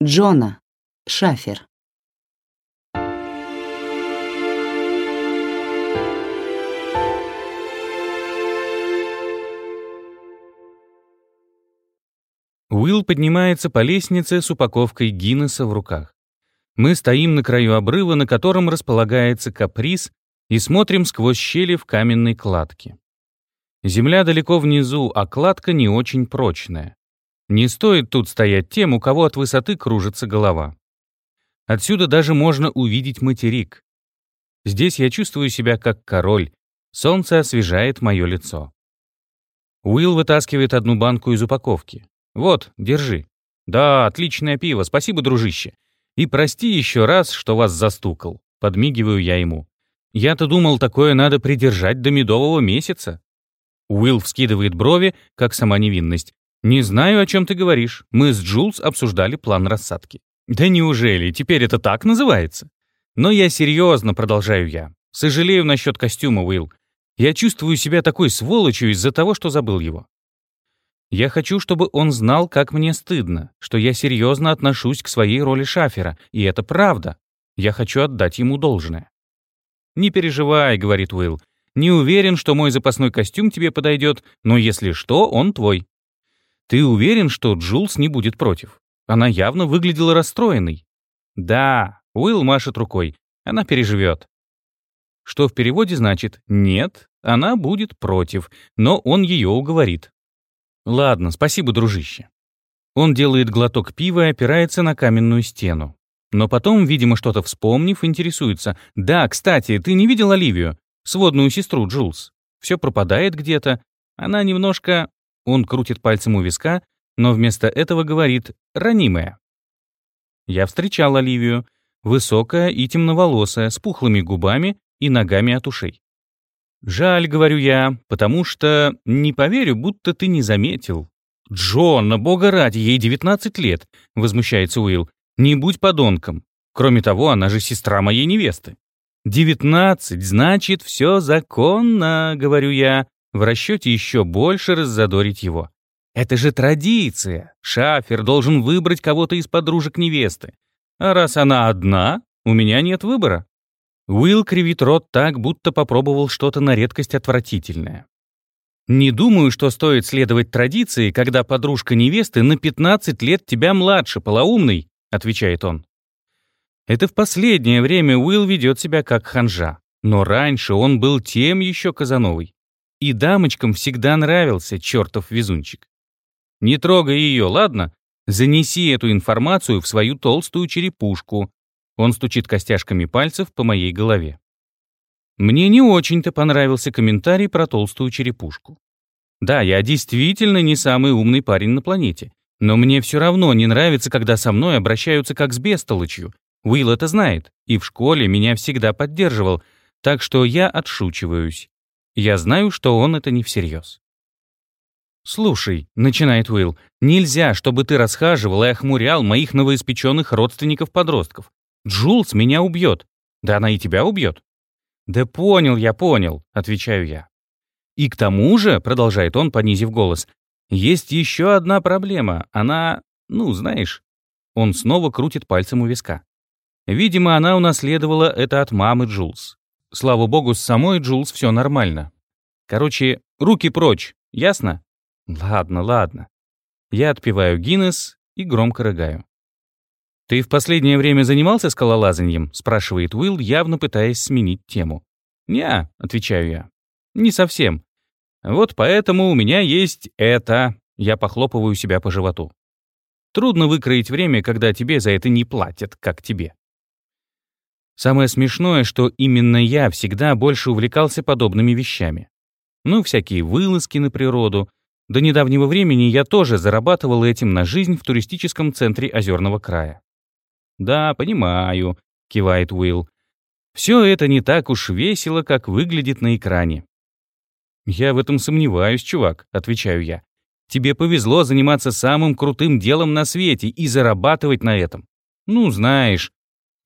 Джона. Шафер. Уилл поднимается по лестнице с упаковкой Гиннесса в руках. Мы стоим на краю обрыва, на котором располагается каприз, и смотрим сквозь щели в каменной кладке. Земля далеко внизу, а кладка не очень прочная. Не стоит тут стоять тем, у кого от высоты кружится голова. Отсюда даже можно увидеть материк. Здесь я чувствую себя как король. Солнце освежает мое лицо. Уилл вытаскивает одну банку из упаковки. «Вот, держи». «Да, отличное пиво, спасибо, дружище. И прости еще раз, что вас застукал». Подмигиваю я ему. «Я-то думал, такое надо придержать до медового месяца». Уилл вскидывает брови, как сама невинность. «Не знаю, о чем ты говоришь. Мы с Джулс обсуждали план рассадки». «Да неужели? Теперь это так называется?» «Но я серьезно, продолжаю я. Сожалею насчет костюма, Уилл. Я чувствую себя такой сволочью из-за того, что забыл его. Я хочу, чтобы он знал, как мне стыдно, что я серьезно отношусь к своей роли шафера, и это правда. Я хочу отдать ему должное. «Не переживай», — говорит Уилл. «Не уверен, что мой запасной костюм тебе подойдет, но если что, он твой». «Ты уверен, что Джулс не будет против? Она явно выглядела расстроенной». «Да», — Уилл машет рукой. «Она переживет». Что в переводе значит «нет», она будет против, но он ее уговорит. «Ладно, спасибо, дружище». Он делает глоток пива и опирается на каменную стену. Но потом, видимо, что-то вспомнив, интересуется. «Да, кстати, ты не видел Оливию? Сводную сестру Джулс? Все пропадает где-то. Она немножко...» Он крутит пальцем у виска, но вместо этого говорит «ранимая». Я встречал Оливию. Высокая и темноволосая, с пухлыми губами и ногами от ушей. «Жаль, — говорю я, — потому что не поверю, будто ты не заметил». «Джон, на бога ради, ей 19 лет», — возмущается Уилл. «Не будь подонком. Кроме того, она же сестра моей невесты». «Девятнадцать, значит, все законно», — говорю я, в расчете еще больше раззадорить его. «Это же традиция. Шафер должен выбрать кого-то из подружек невесты. А раз она одна, у меня нет выбора». Уилл кривит рот так, будто попробовал что-то на редкость отвратительное. «Не думаю, что стоит следовать традиции, когда подружка невесты на 15 лет тебя младше, полоумный», — отвечает он. Это в последнее время Уилл ведет себя как ханжа. Но раньше он был тем еще Казановой. И дамочкам всегда нравился чертов везунчик. Не трогай ее, ладно? Занеси эту информацию в свою толстую черепушку, он стучит костяшками пальцев по моей голове. Мне не очень-то понравился комментарий про толстую черепушку. Да, я действительно не самый умный парень на планете, но мне все равно не нравится, когда со мной обращаются как с бестолочью. Уилл это знает, и в школе меня всегда поддерживал, так что я отшучиваюсь. Я знаю, что он это не всерьез. «Слушай», — начинает Уилл, — «нельзя, чтобы ты расхаживал и охмурял моих новоиспеченных родственников-подростков. Джулс меня убьет. Да она и тебя убьет. Да понял я, понял, отвечаю я. И к тому же, продолжает он, понизив голос, есть еще одна проблема. Она, ну, знаешь, он снова крутит пальцем у виска. Видимо, она унаследовала это от мамы Джулс. Слава богу, с самой Джулс все нормально. Короче, руки прочь, ясно? Ладно, ладно. Я отпиваю Гиннес и громко рыгаю. «Ты в последнее время занимался скалолазанием?» — спрашивает Уилл, явно пытаясь сменить тему. «Не», — отвечаю я. «Не совсем. Вот поэтому у меня есть это». Я похлопываю себя по животу. Трудно выкроить время, когда тебе за это не платят, как тебе. Самое смешное, что именно я всегда больше увлекался подобными вещами. Ну, всякие вылазки на природу. До недавнего времени я тоже зарабатывал этим на жизнь в туристическом центре Озерного края. «Да, понимаю», — кивает Уилл. «Все это не так уж весело, как выглядит на экране». «Я в этом сомневаюсь, чувак», — отвечаю я. «Тебе повезло заниматься самым крутым делом на свете и зарабатывать на этом. Ну, знаешь,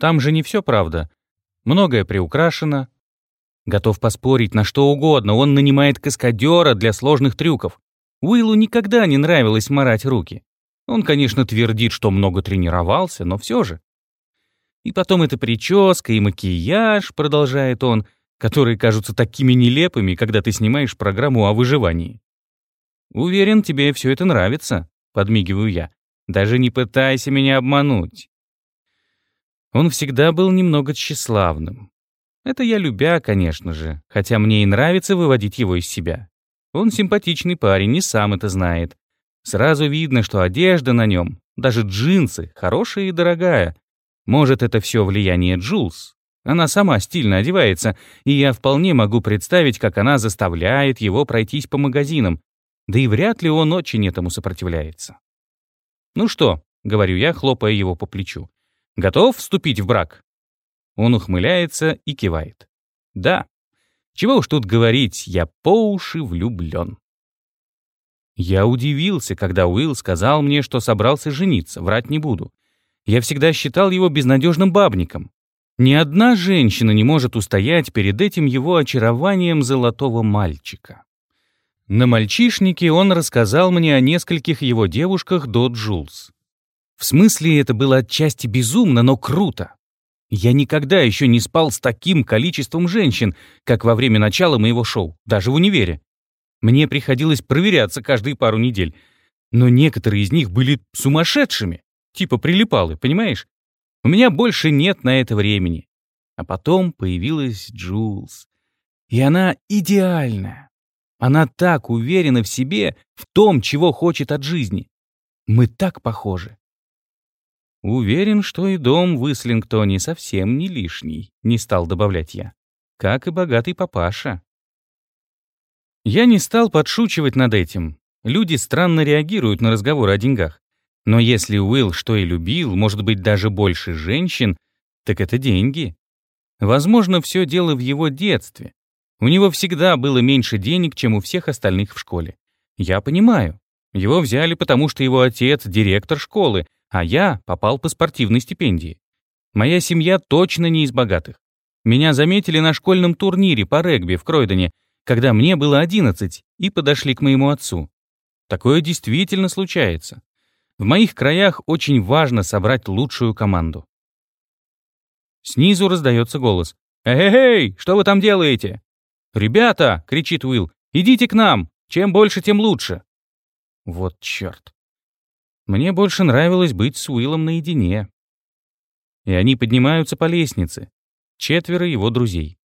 там же не все правда. Многое приукрашено. Готов поспорить на что угодно, он нанимает каскадера для сложных трюков. Уиллу никогда не нравилось морать руки. Он, конечно, твердит, что много тренировался, но все же. И потом эта прическа и макияж, продолжает он, которые кажутся такими нелепыми, когда ты снимаешь программу о выживании. Уверен, тебе все это нравится, подмигиваю я. Даже не пытайся меня обмануть. Он всегда был немного тщеславным. Это я любя, конечно же, хотя мне и нравится выводить его из себя. Он симпатичный парень, и сам это знает. Сразу видно, что одежда на нем, даже джинсы, хорошая и дорогая. Может, это все влияние Джулс. Она сама стильно одевается, и я вполне могу представить, как она заставляет его пройтись по магазинам. Да и вряд ли он очень этому сопротивляется. «Ну что?» — говорю я, хлопая его по плечу. «Готов вступить в брак?» Он ухмыляется и кивает. «Да. Чего уж тут говорить, я по уши влюблен». Я удивился, когда Уилл сказал мне, что собрался жениться, врать не буду. Я всегда считал его безнадежным бабником. Ни одна женщина не может устоять перед этим его очарованием золотого мальчика. На мальчишнике он рассказал мне о нескольких его девушках до Джулс. В смысле, это было отчасти безумно, но круто. Я никогда еще не спал с таким количеством женщин, как во время начала моего шоу, даже в универе. Мне приходилось проверяться каждые пару недель. Но некоторые из них были сумасшедшими. Типа прилипалы, понимаешь? У меня больше нет на это времени. А потом появилась Джулс. И она идеальная. Она так уверена в себе, в том, чего хочет от жизни. Мы так похожи. Уверен, что и дом в Ислингтоне совсем не лишний, не стал добавлять я. Как и богатый папаша. Я не стал подшучивать над этим. Люди странно реагируют на разговоры о деньгах. Но если Уилл что и любил, может быть, даже больше женщин, так это деньги. Возможно, все дело в его детстве. У него всегда было меньше денег, чем у всех остальных в школе. Я понимаю. Его взяли, потому что его отец — директор школы, а я попал по спортивной стипендии. Моя семья точно не из богатых. Меня заметили на школьном турнире по регби в Кройдоне, когда мне было 11, и подошли к моему отцу. Такое действительно случается. В моих краях очень важно собрать лучшую команду. Снизу раздается голос. «Эй-эй, что вы там делаете?» «Ребята!» — кричит Уилл. «Идите к нам! Чем больше, тем лучше!» Вот черт. Мне больше нравилось быть с Уиллом наедине. И они поднимаются по лестнице. Четверо его друзей.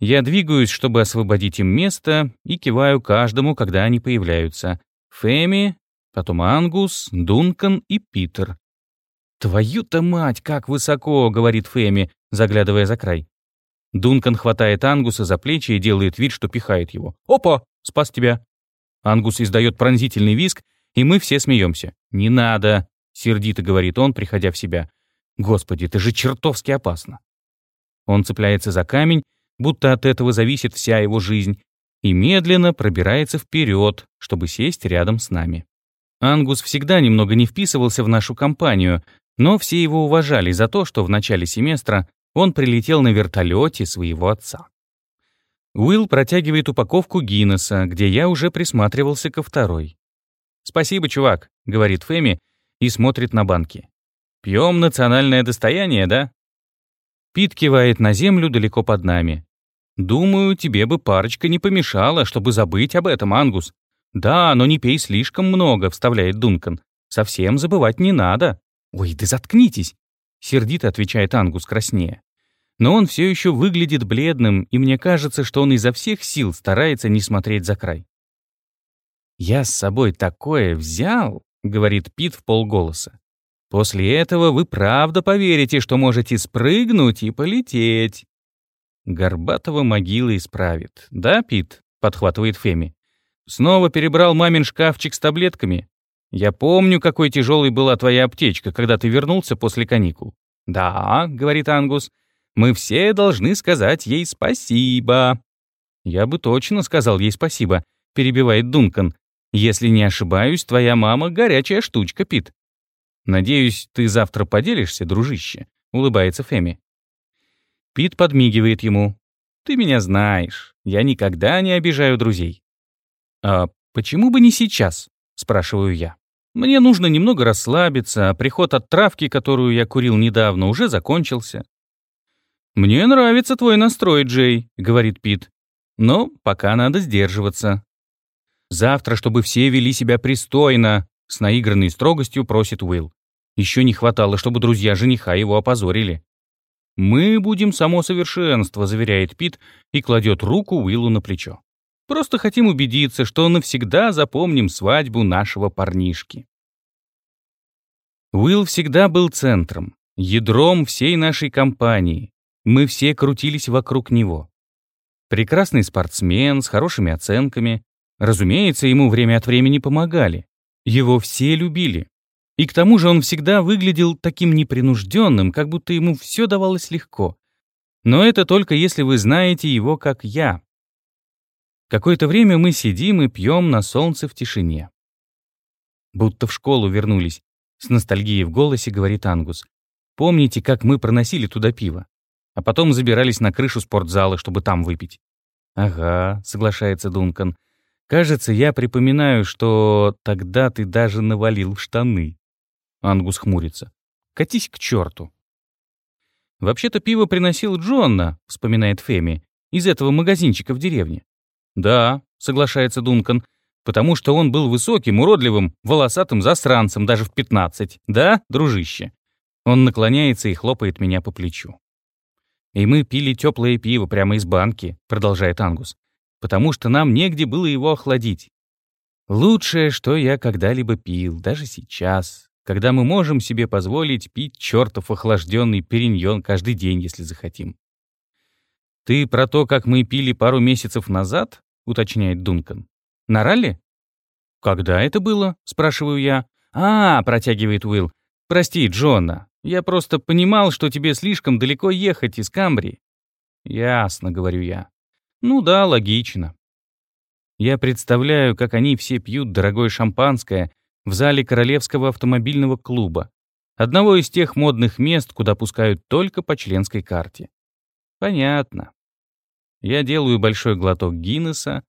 Я двигаюсь, чтобы освободить им место, и киваю каждому, когда они появляются. Фэми, потом Ангус, Дункан и Питер. «Твою-то мать, как высоко!» — говорит Фэми, заглядывая за край. Дункан хватает Ангуса за плечи и делает вид, что пихает его. «Опа! Спас тебя!» Ангус издает пронзительный визг, и мы все смеемся. «Не надо!» — сердито говорит он, приходя в себя. «Господи, это же чертовски опасно!» Он цепляется за камень, будто от этого зависит вся его жизнь, и медленно пробирается вперед, чтобы сесть рядом с нами. Ангус всегда немного не вписывался в нашу компанию, но все его уважали за то, что в начале семестра он прилетел на вертолете своего отца. Уилл протягивает упаковку Гиннесса, где я уже присматривался ко второй. «Спасибо, чувак», — говорит Фэми и смотрит на банки. «Пьем национальное достояние, да?» Пит кивает на землю далеко под нами. «Думаю, тебе бы парочка не помешала, чтобы забыть об этом, Ангус». «Да, но не пей слишком много», — вставляет Дункан. «Совсем забывать не надо». «Ой, да заткнитесь», — сердито отвечает Ангус краснее. Но он все еще выглядит бледным, и мне кажется, что он изо всех сил старается не смотреть за край. «Я с собой такое взял», — говорит Пит в полголоса. «После этого вы правда поверите, что можете спрыгнуть и полететь». Горбатого могила исправит. «Да, Пит?» — подхватывает Феми. «Снова перебрал мамин шкафчик с таблетками. Я помню, какой тяжелой была твоя аптечка, когда ты вернулся после каникул». «Да», — говорит Ангус, — «мы все должны сказать ей спасибо». «Я бы точно сказал ей спасибо», — перебивает Дункан. «Если не ошибаюсь, твоя мама горячая штучка, Пит». «Надеюсь, ты завтра поделишься, дружище», — улыбается Феми. Пит подмигивает ему. «Ты меня знаешь. Я никогда не обижаю друзей». «А почему бы не сейчас?» — спрашиваю я. Мне нужно немного расслабиться, а приход от травки, которую я курил недавно, уже закончился. «Мне нравится твой настрой, Джей», — говорит Пит. «Но пока надо сдерживаться». «Завтра, чтобы все вели себя пристойно», — с наигранной строгостью просит Уилл. Еще не хватало, чтобы друзья жениха его опозорили. «Мы будем само совершенство», — заверяет Пит и кладет руку Уиллу на плечо. «Просто хотим убедиться, что навсегда запомним свадьбу нашего парнишки». Уилл всегда был центром, ядром всей нашей компании. Мы все крутились вокруг него. Прекрасный спортсмен с хорошими оценками. Разумеется, ему время от времени помогали. Его все любили. И к тому же он всегда выглядел таким непринужденным, как будто ему все давалось легко. Но это только если вы знаете его, как я. Какое-то время мы сидим и пьем на солнце в тишине. Будто в школу вернулись. С ностальгией в голосе говорит Ангус. Помните, как мы проносили туда пиво? А потом забирались на крышу спортзала, чтобы там выпить. «Ага», — соглашается Дункан. «Кажется, я припоминаю, что тогда ты даже навалил штаны». Ангус хмурится. «Катись к черту!» «Вообще-то пиво приносил Джонна», — вспоминает Феми, «из этого магазинчика в деревне». «Да», — соглашается Дункан, «потому что он был высоким, уродливым, волосатым засранцем даже в пятнадцать. Да, дружище?» Он наклоняется и хлопает меня по плечу. «И мы пили теплое пиво прямо из банки», — продолжает Ангус, «потому что нам негде было его охладить. Лучшее, что я когда-либо пил, даже сейчас, когда мы можем себе позволить пить чертов охлажденный периньон каждый день, если захотим. «Ты про то, как мы пили пару месяцев назад?» — уточняет Дункан. «На ралли?» «Когда это было?» — спрашиваю я. «А, — протягивает Уилл. Прости, Джона. Я просто понимал, что тебе слишком далеко ехать из Камбрии». «Ясно», — говорю я. «Ну да, логично». Я представляю, как они все пьют дорогое шампанское в зале Королевского автомобильного клуба, одного из тех модных мест, куда пускают только по членской карте. Понятно. Я делаю большой глоток Гиннесса,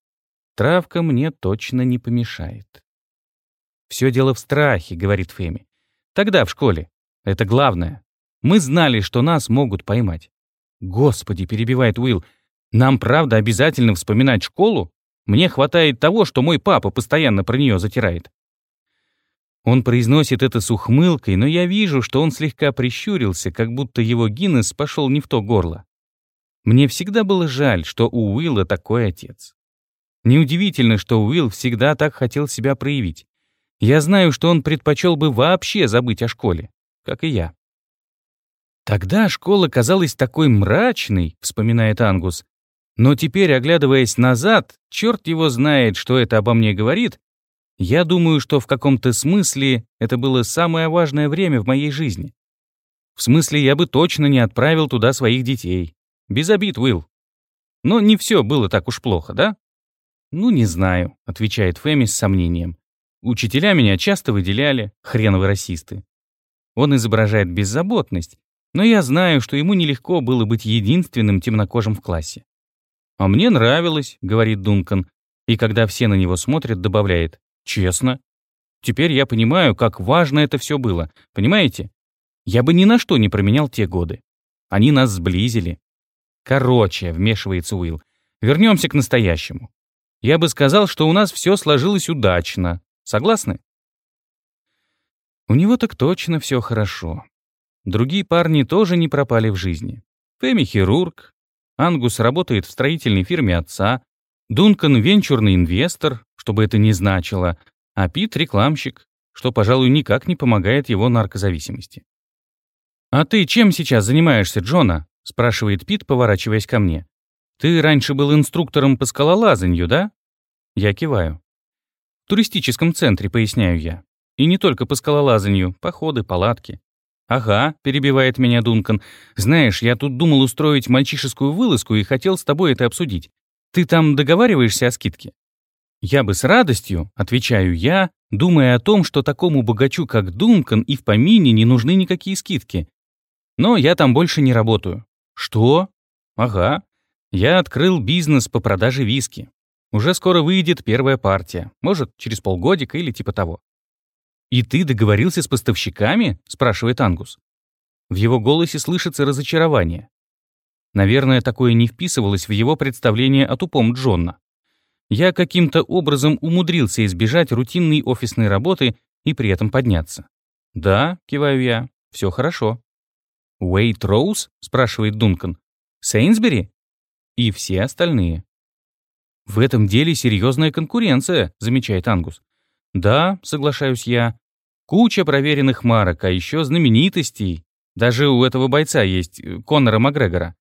травка мне точно не помешает. «Все дело в страхе», — говорит Феми. «Тогда в школе. Это главное. Мы знали, что нас могут поймать». «Господи», — перебивает Уилл, «нам правда обязательно вспоминать школу? Мне хватает того, что мой папа постоянно про нее затирает». Он произносит это с ухмылкой, но я вижу, что он слегка прищурился, как будто его Гиннес пошел не в то горло. Мне всегда было жаль, что у Уилла такой отец. Неудивительно, что Уилл всегда так хотел себя проявить. Я знаю, что он предпочел бы вообще забыть о школе, как и я. Тогда школа казалась такой мрачной, вспоминает Ангус. Но теперь, оглядываясь назад, черт его знает, что это обо мне говорит, я думаю, что в каком-то смысле это было самое важное время в моей жизни. В смысле, я бы точно не отправил туда своих детей. Без обид, Уилл. Но не все было так уж плохо, да? Ну, не знаю, отвечает Фэми с сомнением. Учителя меня часто выделяли, хреновы расисты. Он изображает беззаботность, но я знаю, что ему нелегко было быть единственным темнокожим в классе. «А мне нравилось», — говорит Дункан, и когда все на него смотрят, добавляет Честно. Теперь я понимаю, как важно это все было. Понимаете? Я бы ни на что не променял те годы. Они нас сблизили. Короче, вмешивается Уилл. Вернемся к настоящему. Я бы сказал, что у нас все сложилось удачно. Согласны? У него так точно все хорошо. Другие парни тоже не пропали в жизни. Фэми — хирург, Ангус работает в строительной фирме отца, Дункан — венчурный инвестор, что бы это ни значило, а Пит — рекламщик, что, пожалуй, никак не помогает его наркозависимости. «А ты чем сейчас занимаешься, Джона?» — спрашивает Пит, поворачиваясь ко мне. «Ты раньше был инструктором по скалолазанию, да?» Я киваю. «В туристическом центре», — поясняю я. «И не только по скалолазанию, походы, палатки». «Ага», — перебивает меня Дункан. «Знаешь, я тут думал устроить мальчишескую вылазку и хотел с тобой это обсудить. Ты там договариваешься о скидке?» «Я бы с радостью», — отвечаю я, думая о том, что такому богачу, как Дункан, и в помине не нужны никакие скидки. Но я там больше не работаю. Что? Ага. Я открыл бизнес по продаже виски. Уже скоро выйдет первая партия. Может, через полгодика или типа того. «И ты договорился с поставщиками?» — спрашивает Ангус. В его голосе слышится разочарование. Наверное, такое не вписывалось в его представление о тупом Джонна. Я каким-то образом умудрился избежать рутинной офисной работы и при этом подняться. «Да», — киваю я, — «все хорошо». «Уэйт Роуз?» — спрашивает Дункан. «Сейнсбери?» И все остальные. «В этом деле серьезная конкуренция», — замечает Ангус. «Да», — соглашаюсь я. «Куча проверенных марок, а еще знаменитостей. Даже у этого бойца есть, э, Конора Макгрегора.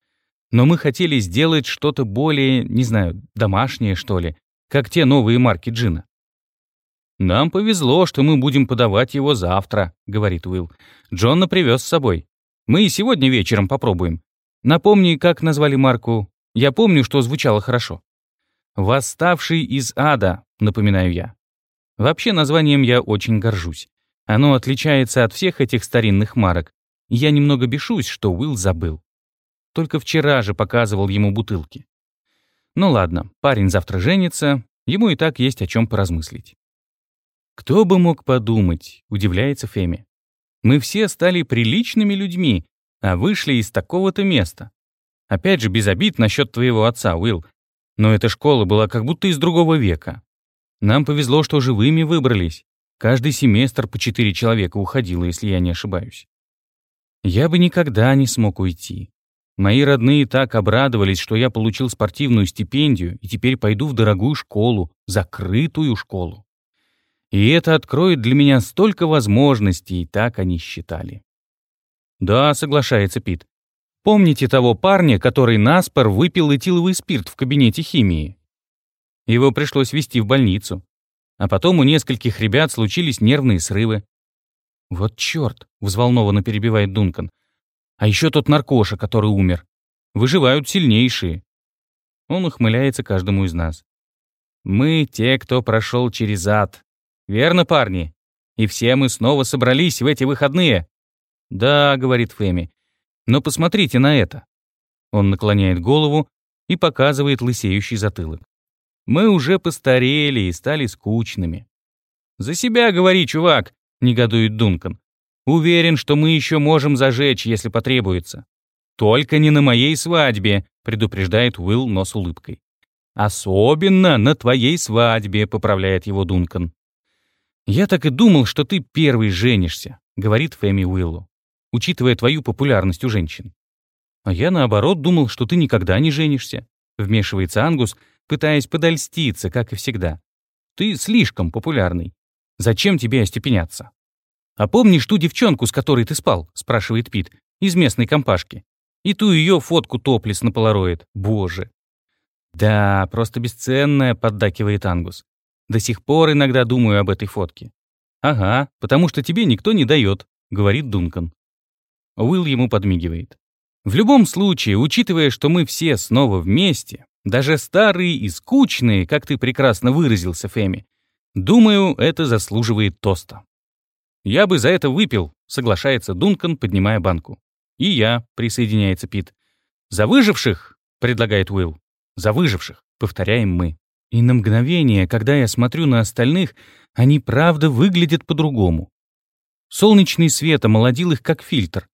Но мы хотели сделать что-то более, не знаю, домашнее, что ли, как те новые марки джина. «Нам повезло, что мы будем подавать его завтра», — говорит Уилл. «Джонна привез с собой. Мы и сегодня вечером попробуем. Напомни, как назвали марку. Я помню, что звучало хорошо». «Восставший из ада», — напоминаю я. Вообще названием я очень горжусь. Оно отличается от всех этих старинных марок. Я немного бешусь, что Уилл забыл. Только вчера же показывал ему бутылки. Ну ладно, парень завтра женится, ему и так есть о чем поразмыслить. Кто бы мог подумать, удивляется Феми. Мы все стали приличными людьми, а вышли из такого-то места. Опять же, без обид насчет твоего отца, Уилл. Но эта школа была как будто из другого века. Нам повезло, что живыми выбрались. Каждый семестр по четыре человека уходило, если я не ошибаюсь. Я бы никогда не смог уйти. Мои родные так обрадовались, что я получил спортивную стипендию и теперь пойду в дорогую школу, закрытую школу. И это откроет для меня столько возможностей, так они считали. Да, соглашается Пит. Помните того парня, который наспор выпил этиловый спирт в кабинете химии? Его пришлось везти в больницу. А потом у нескольких ребят случились нервные срывы. «Вот чёрт!» — взволнованно перебивает Дункан. А еще тот наркоша, который умер. Выживают сильнейшие. Он ухмыляется каждому из нас. Мы те, кто прошел через ад. Верно, парни? И все мы снова собрались в эти выходные. Да, говорит Фэми. Но посмотрите на это. Он наклоняет голову и показывает лысеющий затылок. Мы уже постарели и стали скучными. «За себя говори, чувак!» — негодует Дункан. Уверен, что мы еще можем зажечь, если потребуется. Только не на моей свадьбе, предупреждает Уилл, но с улыбкой. Особенно на твоей свадьбе, поправляет его Дункан. Я так и думал, что ты первый женишься, говорит Фэми Уиллу, учитывая твою популярность у женщин. А я, наоборот, думал, что ты никогда не женишься, вмешивается Ангус, пытаясь подольститься, как и всегда. Ты слишком популярный. Зачем тебе остепеняться? «А помнишь ту девчонку, с которой ты спал?» — спрашивает Пит. «Из местной компашки. И ту ее фотку топлис на полароид. Боже!» «Да, просто бесценная», — поддакивает Ангус. «До сих пор иногда думаю об этой фотке». «Ага, потому что тебе никто не дает», — говорит Дункан. Уилл ему подмигивает. «В любом случае, учитывая, что мы все снова вместе, даже старые и скучные, как ты прекрасно выразился, Фэми, думаю, это заслуживает тоста». «Я бы за это выпил», — соглашается Дункан, поднимая банку. «И я», — присоединяется Пит. «За выживших», — предлагает Уилл. «За выживших», — повторяем мы. И на мгновение, когда я смотрю на остальных, они правда выглядят по-другому. Солнечный свет омолодил их как фильтр.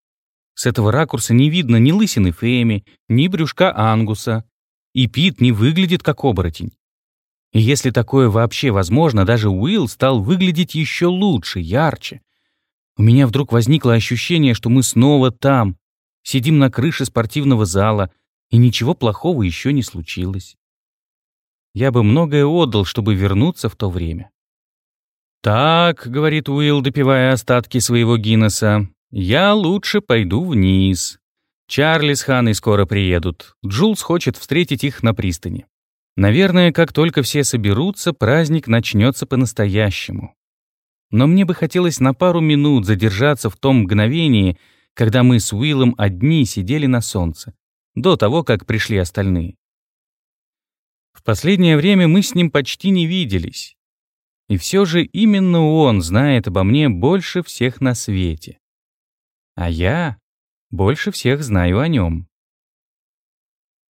С этого ракурса не видно ни лысины Фэми, ни брюшка Ангуса. И Пит не выглядит как оборотень. И если такое вообще возможно, даже Уилл стал выглядеть еще лучше, ярче. У меня вдруг возникло ощущение, что мы снова там, сидим на крыше спортивного зала, и ничего плохого еще не случилось. Я бы многое отдал, чтобы вернуться в то время. «Так», — говорит Уилл, допивая остатки своего Гиннесса, — «я лучше пойду вниз. Чарли с Ханой скоро приедут. Джулс хочет встретить их на пристани. Наверное, как только все соберутся, праздник начнется по-настоящему. Но мне бы хотелось на пару минут задержаться в том мгновении, когда мы с Уиллом одни сидели на солнце, до того, как пришли остальные. В последнее время мы с ним почти не виделись. И все же именно он знает обо мне больше всех на свете. А я больше всех знаю о нем.